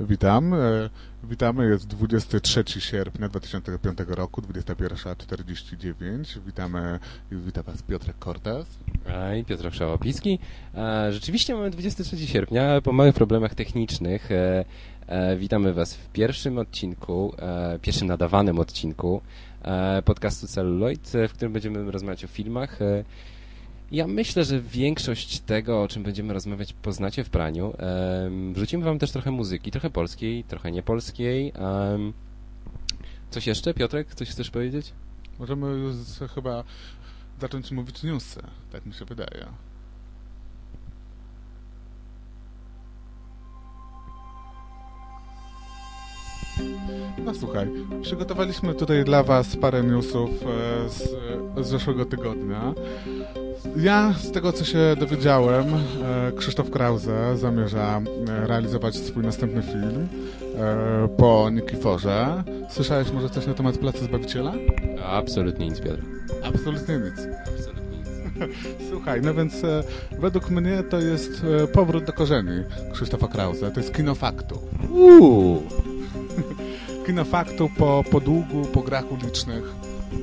Witam. E, witamy, jest 23 sierpnia 2005 roku, 21.49. Witamy, witam Was Piotrek Kortes. I Piotr Szałapicki. E, rzeczywiście mamy 23 sierpnia, po małych problemach technicznych. E, witamy Was w pierwszym odcinku, pierwszym nadawanym odcinku podcastu Celluloid, w którym będziemy rozmawiać o filmach. Ja myślę, że większość tego, o czym będziemy rozmawiać, poznacie w praniu. wrzucimy wam też trochę muzyki, trochę polskiej, trochę niepolskiej. coś jeszcze, Piotrek? Coś chcesz powiedzieć? Możemy już chyba zacząć mówić newsy, tak mi się wydaje. No słuchaj, przygotowaliśmy tutaj dla Was parę newsów e, z, z zeszłego tygodnia. Ja, z tego co się dowiedziałem, e, Krzysztof Krause zamierza e, realizować swój następny film po Nikiforze. Słyszałeś może coś na temat Placu Zbawiciela? Absolutnie nic, Piotr. Absolutnie nic. Absolutnie nic. Słuchaj, no więc według mnie to jest powrót do korzeni Krzysztofa Krause. To jest kino faktu. Uuu kino faktu po, po długu, po grach ulicznych.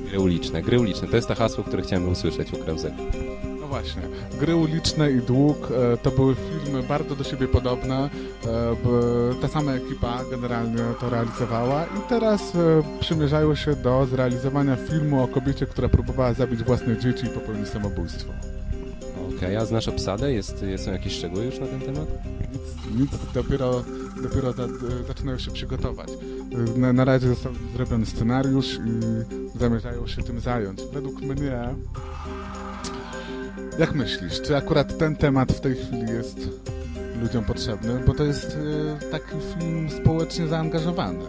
Gry uliczne, gry uliczne. To jest to hasło, które chciałem usłyszeć u Krauzego. No właśnie. Gry uliczne i dług e, to były filmy bardzo do siebie podobne. E, ta sama ekipa generalnie to realizowała i teraz e, przymierzają się do zrealizowania filmu o kobiecie, która próbowała zabić własne dzieci i popełnić samobójstwo. Okej, a znasz obsadę? Jest, są jakieś szczegóły już na ten temat? Nic, nic dopiero, dopiero za, zaczynają się przygotować. Na, na razie został zrobiony scenariusz i zamierzają się tym zająć. Według mnie... Jak myślisz, czy akurat ten temat w tej chwili jest ludziom potrzebny? Bo to jest y, taki film społecznie zaangażowany.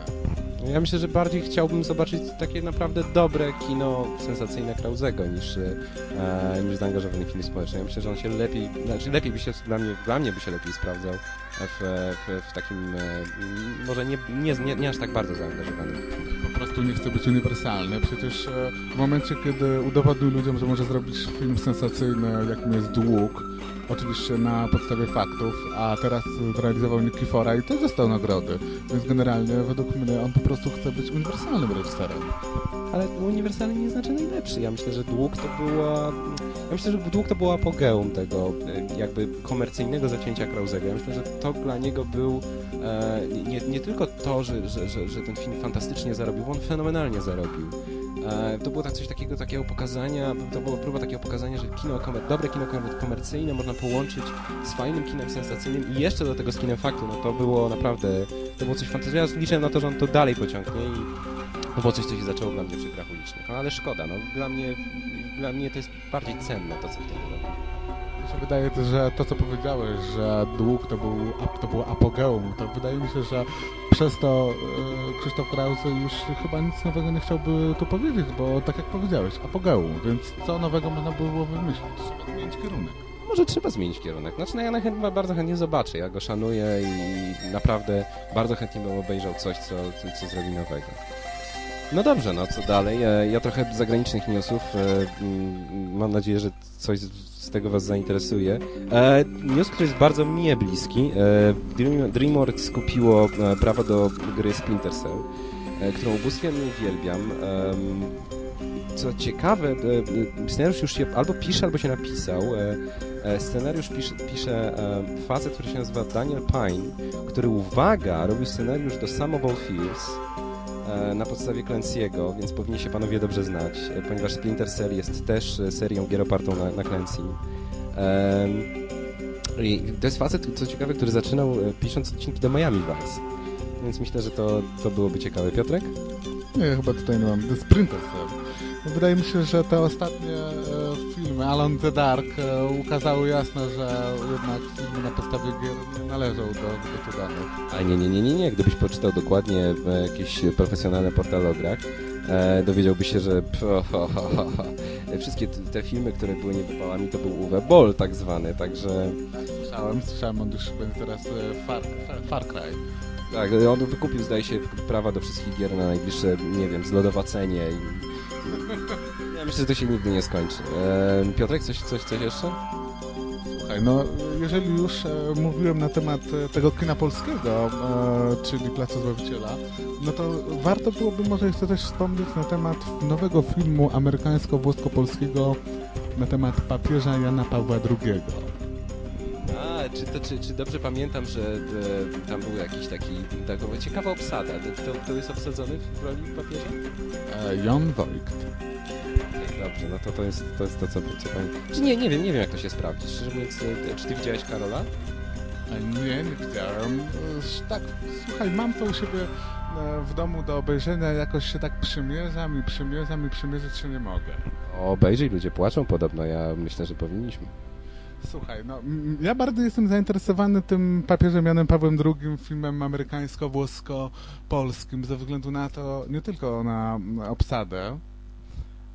Ja myślę, że bardziej chciałbym zobaczyć takie naprawdę dobre kino sensacyjne Krauzego niż, e, niż zaangażowany film społeczny. Ja myślę, że on się lepiej, znaczy lepiej by się, dla mnie, dla mnie by się lepiej sprawdzał w, w, w takim, e, może nie, nie, nie, nie aż tak bardzo zaangażowanym. Prostu nie chce być uniwersalny. Przecież e, w momencie, kiedy udowodnił ludziom, że może zrobić film sensacyjny, jakim jest Dług, oczywiście na podstawie faktów, a teraz zrealizował Nikifora i też dostał nagrody. Więc generalnie według mnie on po prostu chce być uniwersalnym reżyserem. Ale uniwersalny nie znaczy najlepszy. Ja myślę, że dług to była... Ja myślę, że dług to była apogeum tego e, jakby komercyjnego zacięcia Krauzego. Ja myślę, że to dla niego był e, nie, nie tylko to, że, że, że, że ten film fantastycznie zarobił, on fenomenalnie zarobił. E, to było tak coś takiego, takiego pokazania, to była próba takiego pokazania, że kino komer dobre kino komercyjne można połączyć z fajnym kinem sensacyjnym i jeszcze do tego z kinem faktu, no to było naprawdę, to było coś fantastycznego. Ja liczę na to, że on to dalej pociągnie i to było coś, co się zaczęło dla mnie przy grach ulicznych. No ale szkoda, no dla mnie, dla mnie to jest bardziej cenne to, co wtedy robił mi się wydaje, że to, co powiedziałeś, że dług to, był, to było apogeum, to wydaje mi się, że przez to e, Krzysztof Krause już chyba nic nowego nie chciałby tu powiedzieć, bo tak jak powiedziałeś, apogeum, więc co nowego można było wymyślić? Trzeba zmienić kierunek. Może trzeba zmienić kierunek. Znaczy, no ja chyba bardzo chętnie zobaczę, ja go szanuję i naprawdę bardzo chętnie bym obejrzał coś, co, co, co zrobi nowego. No dobrze, no co dalej? E, ja trochę zagranicznych newsów. E, mam nadzieję, że coś z tego Was zainteresuje. E, news, który jest bardzo mnie bliski. DreamWorks skupiło prawo do gry Splinter Cell, którą ubóstwiam i uwielbiam. Co ciekawe, scenariusz już się albo pisze, albo się napisał. Scenariusz pisze, pisze facet, który się nazywa Daniel Pine, który, uwaga, robił scenariusz do Some of All Fears, E, na podstawie Clancy'ego, więc powinni się panowie dobrze znać, e, ponieważ Splinter Cell jest też e, serią gier opartą na, na Clancy. I to jest facet, co ciekawe, który zaczynał pisząc odcinki do Miami Vice. Więc myślę, że to, to byłoby ciekawe. Piotrek? Nie, chyba tutaj nie mam. The Splinter Cell. Wydaje mi się, że te ostatnie e, filmy, Alone the Dark, e, ukazały jasno, że jednak filmy na podstawie gier nie należą do, do tych danych. A nie, nie, nie, nie, nie. Gdybyś poczytał dokładnie jakieś profesjonalne portale o grach, e, dowiedziałby się, że wszystkie te filmy, które były niewypałami, to był Uwe Boll tak zwany, także... Słyszałem, słyszałem, on już będzie teraz e, Far, Far, Far Cry. Tak, on wykupił, zdaje się, prawa do wszystkich gier na najbliższe, nie wiem, zlodowacenie i ja myślę, że to się nigdy nie skończy. E, Piotrek, coś, coś, coś jeszcze? Słuchaj, no jeżeli już e, mówiłem na temat e, tego kina polskiego, e, czyli Placu Zbawiciela, no to warto byłoby może jeszcze też wspomnieć na temat nowego filmu amerykańsko-włosko-polskiego na temat papieża Jana Pawła II. Czy, to, czy, czy dobrze pamiętam, że e, tam był jakiś taki, taka ciekawa obsada. Kto, kto jest obsadzony w roli papieża? E, Voigt. Okej, Dobrze, no to to jest to, jest to co, co. Czy nie, nie wiem, nie wiem jak to się sprawdzi. Szczerze mówiąc, e, czy ty widziałeś Karola? E, Nie, nie widziałem. E, Tak, słuchaj, mam to u siebie e, w domu do obejrzenia, jakoś się tak przymierzam i przymierzam i przymierzyć się nie mogę. Obejrzyj, ludzie płaczą podobno, ja myślę, że powinniśmy. Słuchaj, no ja bardzo jestem zainteresowany tym papieżem Janem Pawłem II, filmem amerykańsko-włosko-polskim, ze względu na to, nie tylko na obsadę,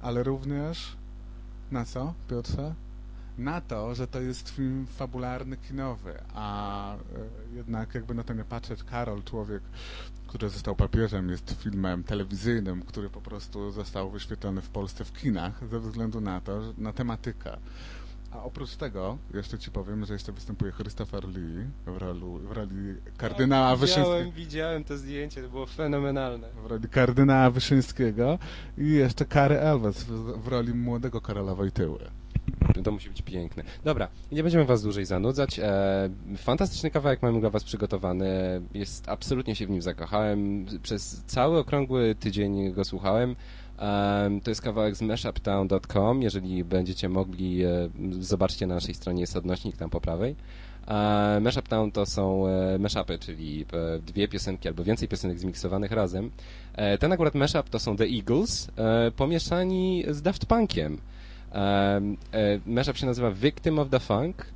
ale również na co, Piotrze? Na to, że to jest film fabularny, kinowy, a e, jednak jakby na to nie patrzeć, Karol, człowiek, który został papieżem, jest filmem telewizyjnym, który po prostu został wyświetlony w Polsce w kinach ze względu na to, na tematykę. A oprócz tego, jeszcze ci powiem, że jeszcze występuje Christopher Lee w roli, w roli kardynała Wyszyńskiego. Widziałem, widziałem to zdjęcie, to było fenomenalne. W roli kardynała Wyszyńskiego i jeszcze Kary Elwes w, w roli młodego Karola Wojtyły. To musi być piękne. Dobra, nie będziemy was dłużej zanudzać. E, fantastyczny kawałek mamy dla was przygotowany. Jest, absolutnie się w nim zakochałem. Przez cały okrągły tydzień go słuchałem. Em, to jest kawałek z mashuptown.com. Jeżeli będziecie mogli, e, zobaczcie na naszej stronie jest odnośnik tam po prawej. E, to są e, mashupy, czyli e, dwie piosenki albo więcej piosenek zmiksowanych razem. E, ten akurat mashup to są The Eagles, e, pomieszani z Daft Punkiem. Um, e, mashup się nazywa Victim of the Funk.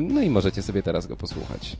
No i możecie sobie teraz go posłuchać.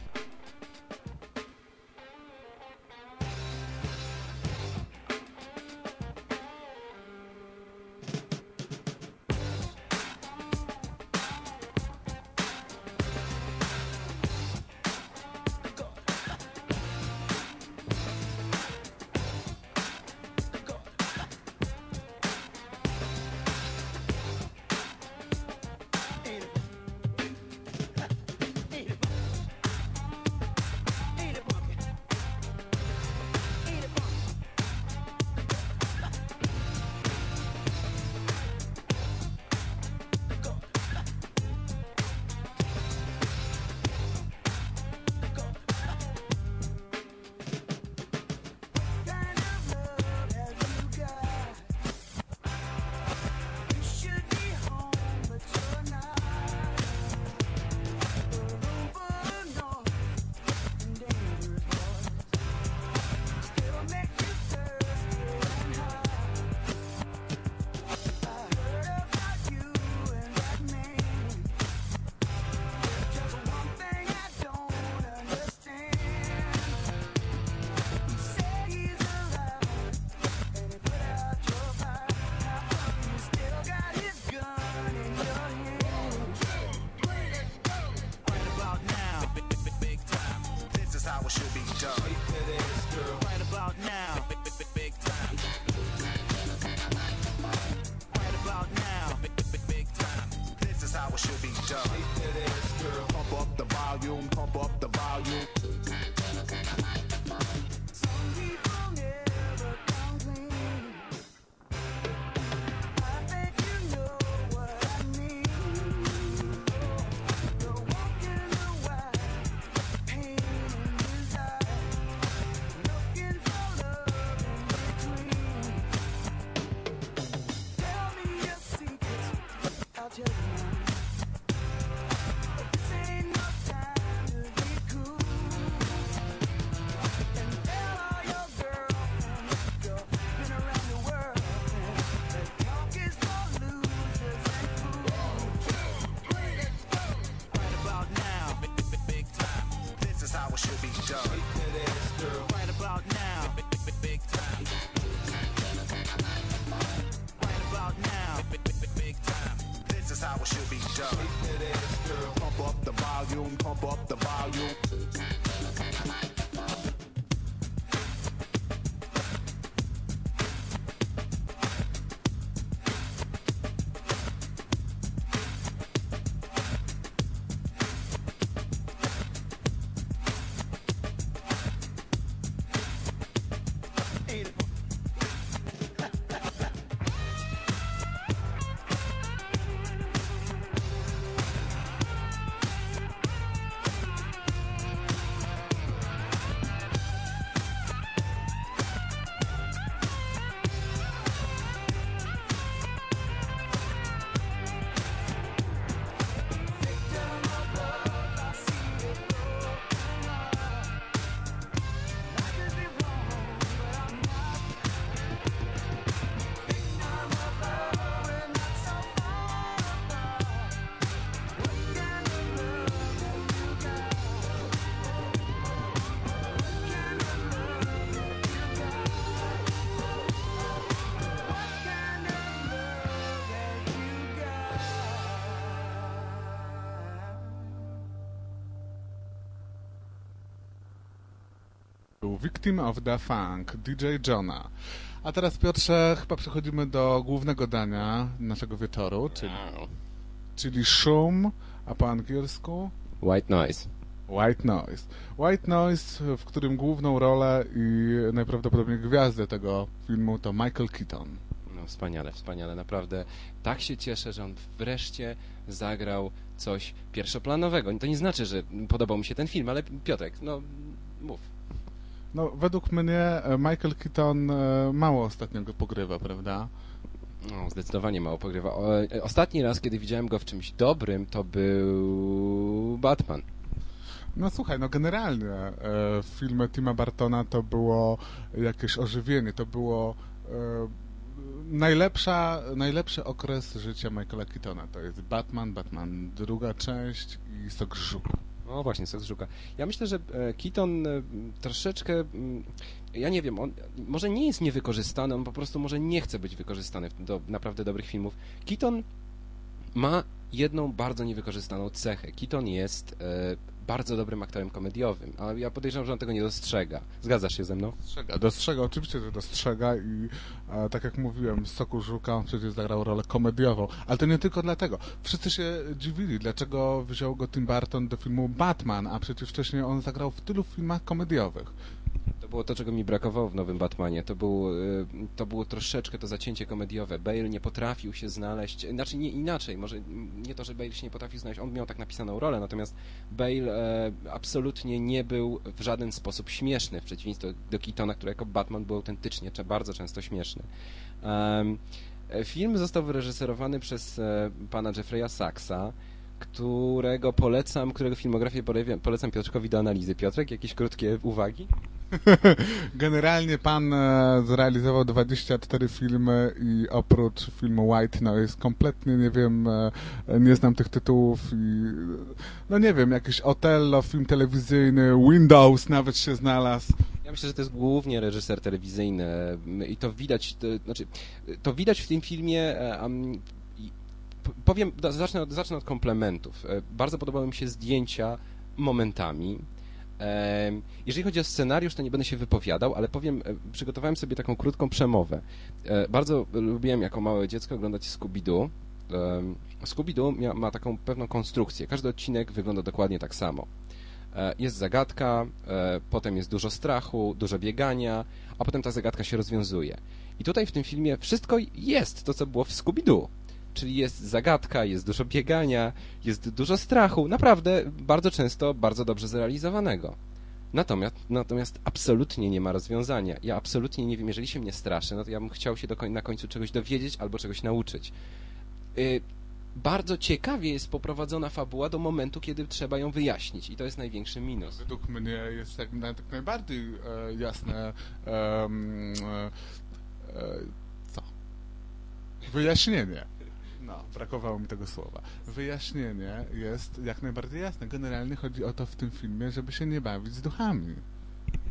Victim of the Funk, DJ Johna. A teraz Piotrze, chyba przechodzimy do głównego dania naszego wieczoru, czyli, czyli szum, a po angielsku White Noise. White Noise. White Noise, w którym główną rolę i najprawdopodobniej gwiazdę tego filmu to Michael Keaton. No wspaniale, wspaniale, naprawdę. Tak się cieszę, że on wreszcie zagrał coś pierwszoplanowego. To nie znaczy, że podobał mi się ten film, ale Piotrek, no mów. No, według mnie e, Michael Keaton e, mało ostatnio go pogrywa, prawda? No, zdecydowanie mało pogrywa. O, e, ostatni raz, kiedy widziałem go w czymś dobrym, to był Batman. No słuchaj, no generalnie e, filmy Tima Bartona to było jakieś ożywienie, to było e, najlepsza, najlepszy okres życia Michaela Keatona. To jest Batman, Batman druga część i Sok Żuku. No właśnie, sok z żuka. Ja myślę, że e, Keaton e, troszeczkę, mm, ja nie wiem, on może nie jest niewykorzystany, on po prostu może nie chce być wykorzystany do naprawdę dobrych filmów. Keaton ma jedną bardzo niewykorzystaną cechę. Keaton jest e, bardzo dobrym aktorem komediowym, ale ja podejrzewam, że on tego nie dostrzega. Zgadzasz się ze mną? Dostrzega, dostrzega, oczywiście, że dostrzega i e, tak jak mówiłem, Soku Żuka przecież zagrał rolę komediową, ale to nie tylko dlatego. Wszyscy się dziwili, dlaczego wziął go Tim Burton do filmu Batman, a przecież wcześniej on zagrał w tylu filmach komediowych. To było to, czego mi brakowało w nowym Batmanie. To, był, y, to było troszeczkę to zacięcie komediowe. Bale nie potrafił się znaleźć, znaczy nie inaczej, może nie to, że Bale się nie potrafił znaleźć, on miał tak napisaną rolę, natomiast Bale e, absolutnie nie był w żaden sposób śmieszny, w przeciwieństwie do, Keatona, który jako Batman był autentycznie bardzo często śmieszny. E, film został wyreżyserowany przez e, pana Jeffrey'a Saxa, którego polecam, którego filmografię pole- polecam Piotrkowi do analizy. Piotrek, jakieś krótkie uwagi? Generalnie pan e, zrealizował 24 filmy i oprócz filmu White Noise kompletnie nie wiem, e, nie znam tych tytułów i no nie wiem, jakiś Otello, film telewizyjny, Windows nawet się znalazł. Ja myślę, że to jest głównie reżyser telewizyjny i to widać, to, znaczy, to widać w tym filmie. E, powiem, zacznę od, zacznę od komplementów. E, Bardzo podobały mi się zdjęcia momentami. Em, Jeżeli chodzi o scenariusz, to nie będę się wypowiadał, ale powiem, e, przygotowałem sobie taką krótką przemowę. E, Bardzo lubiłem jako małe dziecko oglądać Scooby-Doo. Scooby-Doo ma taką pewną konstrukcję. Każdy odcinek wygląda dokładnie tak samo. E, Jest zagadka, e, potem jest dużo strachu, dużo biegania, a potem ta zagadka się rozwiązuje. I tutaj w tym filmie wszystko jest to, co było w Scooby-Doo. Czyli jest zagadka, jest dużo biegania, jest dużo strachu, naprawdę bardzo często bardzo dobrze zrealizowanego. Natomiast, natomiast absolutnie nie ma rozwiązania. Ja absolutnie nie wiem, jeżeli się mnie straszy, no to ja bym chciał się do koń, na końcu czegoś dowiedzieć albo czegoś nauczyć. Y, bardzo ciekawie jest poprowadzona fabuła do momentu, kiedy trzeba ją wyjaśnić i to jest największy minus. Według mnie jest na- tak najbardziej e, jasne e, e, co? Wyjaśnienie. No, brakowało mi tego słowa. Wyjaśnienie jest jak najbardziej jasne. Generalnie chodzi o to w tym filmie, żeby się nie bawić z duchami.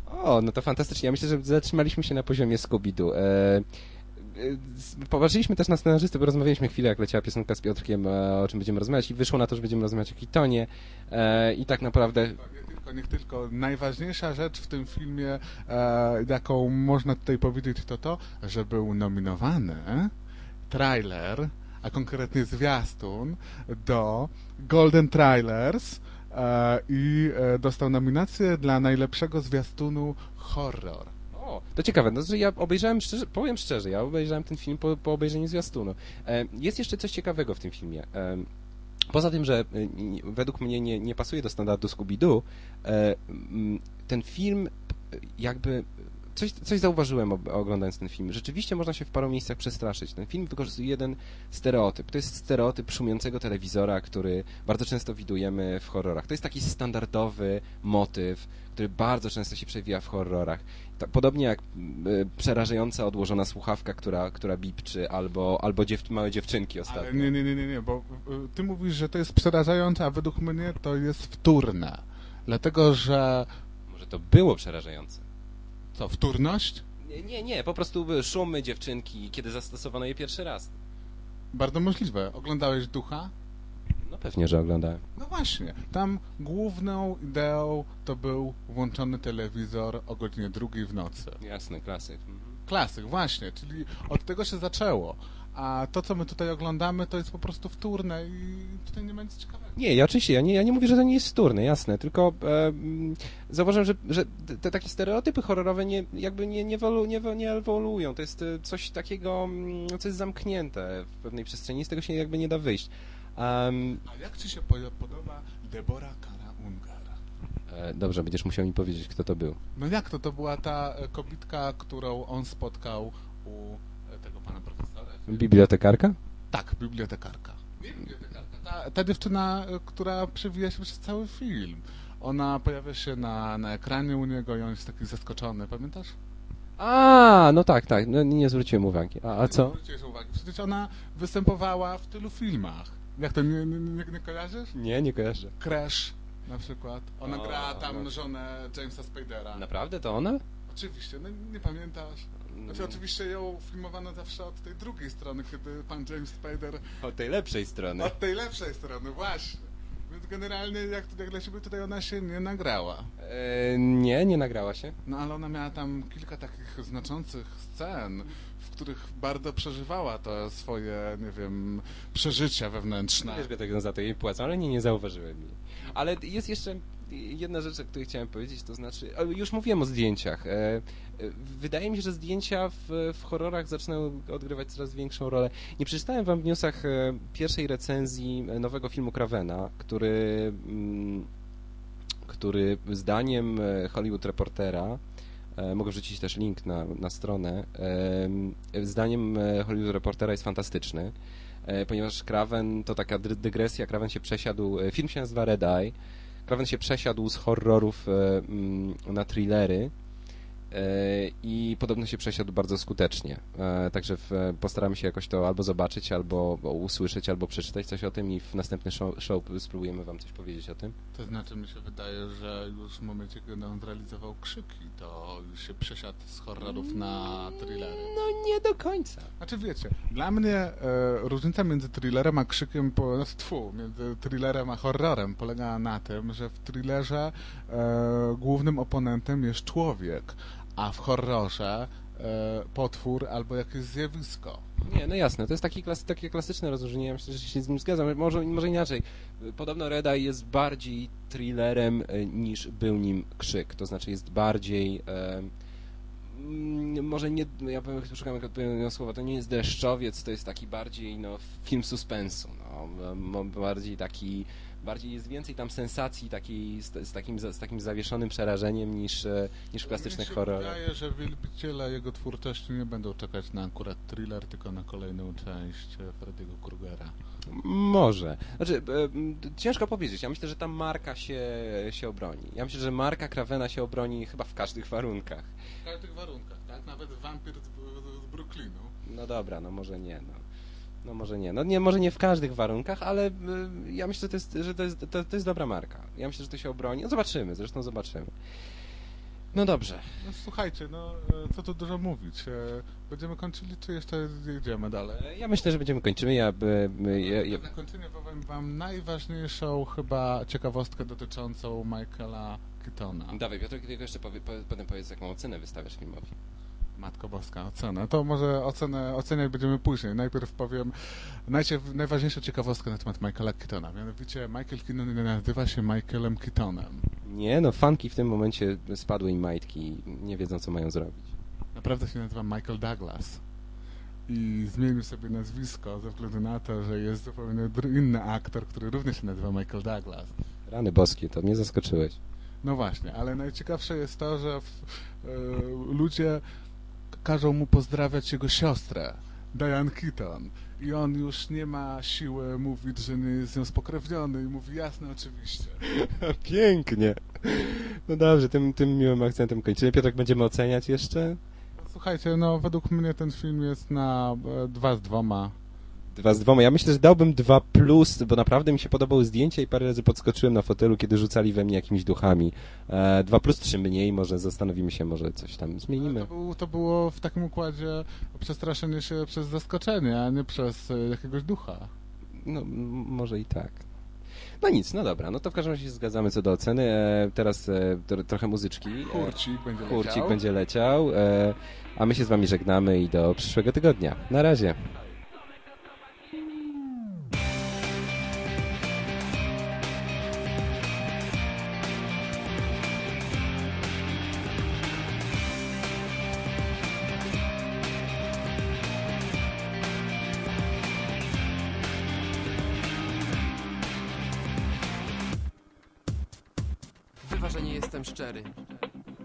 O, no to fantastycznie. Ja myślę, że zatrzymaliśmy się na poziomie Scooby-Doo. E, e, Popatrzyliśmy też na scenarzystę, bo rozmawialiśmy chwilę, jak leciała piosenka z Piotrkiem, e, o czym będziemy rozmawiać i wyszło na to, że będziemy rozmawiać o Kitonie e, i tak naprawdę Nie tylko, nie tylko. Najważniejsza rzecz w tym filmie, e, jaką można tutaj powiedzieć, to to, że był nominowany trailer, a konkretnie zwiastun do Golden Trailers e, i e, dostał nominację dla najlepszego zwiastunu horror. O, to ciekawe, no, że ja obejrzałem, szczerze, powiem szczerze, ja obejrzałem ten film po, po obejrzeniu zwiastunu. E, jest jeszcze coś ciekawego w tym filmie. Poza tym, że według mnie nie, nie pasuje do standardu Scooby-Doo, ten film jakby... Coś, coś zauważyłem oglądając ten film. Rzeczywiście można się w paru miejscach przestraszyć. Ten film wykorzystuje jeden stereotyp. To jest stereotyp szumiącego telewizora, który bardzo często widujemy w horrorach. To jest taki standardowy motyw, który bardzo często się przewija w horrorach. Podobnie jak y, przerażająca odłożona słuchawka, która, która bipczy, albo, albo dziew, małe dziewczynki ostatnio. Ale nie, nie, nie, nie, nie, bo y, ty mówisz, że to jest przerażające, a według mnie to jest wtórne. Dlatego, że... Może to było przerażające. Co, wtórność? Nie, nie, nie, po prostu były szumy dziewczynki, kiedy zastosowano je pierwszy raz. Bardzo możliwe. Oglądałeś Ducha? No pewnie, że oglądałem. No właśnie, tam główną ideą to był włączony telewizor o godzinie drugiej w nocy. Jasny, klasyk. Mhm. Klasyk, właśnie, czyli od tego się zaczęło. A to, co my tutaj oglądamy, to jest po prostu wtórne i tutaj nie ma nic ciekawego. Nie, ja oczywiście, ja nie, ja nie mówię, że to nie jest wtórne, jasne, tylko e, zauważyłem, że, że te takie stereotypy horrorowe nie, jakby nie, nie, wolu, nie, nie ewoluują. To jest e, coś takiego, mm, co jest zamknięte w pewnej przestrzeni, z tego się jakby nie da wyjść. Em, A jak ci się po- podoba Deborah Kara Ungar? e, dobrze, będziesz musiał mi powiedzieć, kto to był. No jak to? To była ta e, kobitka, którą on spotkał u e, tego pana profesora? Bibliotekarka? Tak, bibliotekarka. Nie bibliotekarka. Ta, ta dziewczyna, e, która przewija się przez cały film. Ona pojawia się na, na ekranie u niego i on jest taki zaskoczony, pamiętasz? A, no tak, tak, no, nie zwróciłem uwagi. A, a co? Zwróciłeś uwagę. Przecież ona występowała w tylu filmach. Jak to, nie, nie, nie, nie kojarzysz? Nie, nie kojarzę. Crash na przykład. Ona O, gra tam no. żonę Jamesa Spadera. Naprawdę to ona? Oczywiście, no nie pamiętasz. Znaczy, oczywiście ją filmowano zawsze od tej drugiej strony, kiedy pan James Spader Od tej lepszej strony. od tej lepszej strony, właśnie. Więc generalnie, jak, jak dla siebie tutaj ona się nie nagrała. E, nie, nie nagrała się. No ale ona miała tam kilka takich znaczących scen, w których bardzo przeżywała te swoje, nie wiem, przeżycia wewnętrzne. Wiesz, tego za to jej płacą, ale nie, nie zauważyłem jej. Ale jest jeszcze jedna rzecz, o której chciałem powiedzieć, to znaczy, już mówiłem o zdjęciach. E, e, Wydaje mi się, że zdjęcia w, w horrorach zaczynają odgrywać coraz większą rolę. Nie przeczytałem wam w newsach e, pierwszej recenzji nowego filmu Cravena, który, mm, który zdaniem Hollywood Reportera Mogę wrzucić też link na, na stronę. Zdaniem Hollywood Reportera jest fantastyczny, ponieważ Craven to taka dy- dygresja. Craven się przesiadł. Film się nazywa Red Eye. Craven się przesiadł z horrorów e, mm, na thrillery. E, I podobno się przesiadł bardzo skutecznie. E, Także w, postaramy się jakoś to albo zobaczyć, albo usłyszeć, albo przeczytać coś o tym i w następny show, show spróbujemy Wam coś powiedzieć o tym. To znaczy mi się wydaje, że już w momencie, kiedy on zrealizował krzyki, to już się przesiadł z horrorów na thrillery. No nie do końca. Znaczy wiecie, dla mnie e, różnica między thrillerem a krzykiem, po, znaczy, tfu, między thrillerem a horrorem polega na tym, że w thrillerze e, głównym oponentem jest człowiek, a w horrorze e, potwór albo jakieś zjawisko. Nie, no jasne, to jest taki takie klasyczne rozróżnienie, ja myślę, że się z nim zgadzam. Może, może inaczej. Podobno Red Eye jest bardziej thrillerem e, niż był nim Krzyk, to znaczy jest bardziej... E, mm, może nie, ja powiem, szukam jak odpowiedniego słowa, to nie jest deszczowiec, to jest taki bardziej no, film suspensu, no, bardziej taki, bardziej jest więcej tam sensacji takiej, z, z, takim, z takim zawieszonym przerażeniem niż, e, niż w klasycznych horrorach. wydaje, że wielbiciele jego twórczości nie będą czekać na akurat thriller, tylko na kolejną część e, Freddy'ego Krugera. Może. Znaczy, e, ciężko powiedzieć. Ja myślę, że ta marka się, się obroni. Ja myślę, że marka Krawena się obroni chyba w każdych warunkach. W każdych warunkach, tak? Nawet wampir z, z, z Brooklynu. No dobra, no może nie, no. No może nie. No nie, może nie w każdych warunkach, ale y, ja myślę, że, to jest, że to, jest, to, to jest dobra marka. Ja myślę, że to się obroni. No zobaczymy, zresztą zobaczymy. No dobrze. No słuchajcie, no e, co tu dużo mówić. E, Będziemy kończyli, czy jeszcze jedziemy dalej? E, Ja myślę, że będziemy kończymy. Ja, by, my, ja, ja, Na kończenie powiem wam najważniejszą chyba ciekawostkę dotyczącą Michaela Keatona. Dawaj, Piotr, tylko jeszcze powie, powie, potem powiedz, jaką ocenę wystawiasz filmowi. Matko Boska, ocenę. To może ocenę, oceniać będziemy później. Najpierw powiem najcie- najważniejszą ciekawostkę na temat Michaela Keatona. Mianowicie Michael Keaton nie nazywa się Michaelem Keatonem. Nie, no fanki w tym momencie spadły im majtki, nie wiedzą, co mają zrobić. Naprawdę się nazywa Michael Douglas. I zmienił sobie nazwisko ze względu na to, że jest zupełnie inny aktor, który również się nazywa Michael Douglas. Rany boskie, to mnie zaskoczyłeś. No właśnie, ale najciekawsze jest to, że w, e, ludzie każą mu pozdrawiać jego siostrę, Diane Keaton. I on już nie ma siły mówić, że nie jest z nią spokrewniony i mówi jasne oczywiście. Pięknie. No dobrze, tym, tym miłym akcentem kończymy. Piotrek, będziemy oceniać jeszcze? Słuchajcie, no według mnie ten film jest na e, dwa z dwoma. Dwa z dwoma. Ja myślę, że dałbym dwa plus, bo naprawdę mi się podobały zdjęcia i parę razy podskoczyłem na fotelu, kiedy rzucali we mnie jakimiś duchami. E, dwa plus, trzy mniej, może zastanowimy się, może coś tam zmienimy. to, był, to było w takim układzie przestraszenie się przez zaskoczenie, a nie przez e, jakiegoś ducha. No, może i tak. No nic, no dobra, no to w każdym razie się zgadzamy co do oceny. E, teraz e, tro, trochę muzyczki. E, Kurcik będzie Kurcik leciał. będzie leciał, e, a my się z wami żegnamy i do przyszłego tygodnia. Na razie.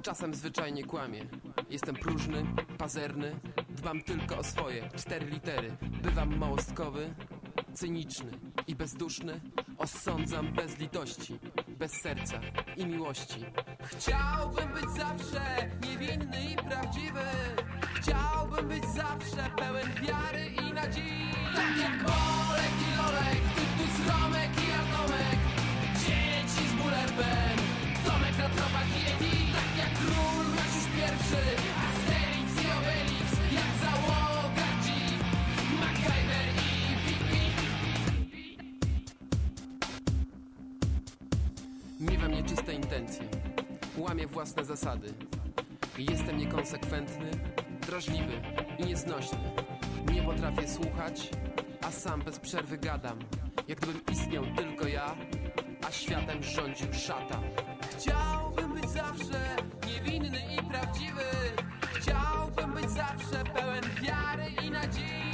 Czasem zwyczajnie kłamię. Jestem próżny, pazerny, dbam tylko o swoje cztery litery. Bywam małostkowy, cyniczny i bezduszny. Osądzam bez litości, bez serca i miłości. Chciałbym być zawsze niewinny i prawdziwy. Chciałbym być zawsze pełen wiary i nadziei. Tak jak Bolek i Lolek, własne zasady. Jestem niekonsekwentny, drażliwy i nieznośny. Nie potrafię słuchać, a sam bez przerwy gadam. Jak gdybym istniał tylko ja, a światem rządził szata. Chciałbym być zawsze niewinny i prawdziwy. Chciałbym być zawsze pełen wiary i nadziei.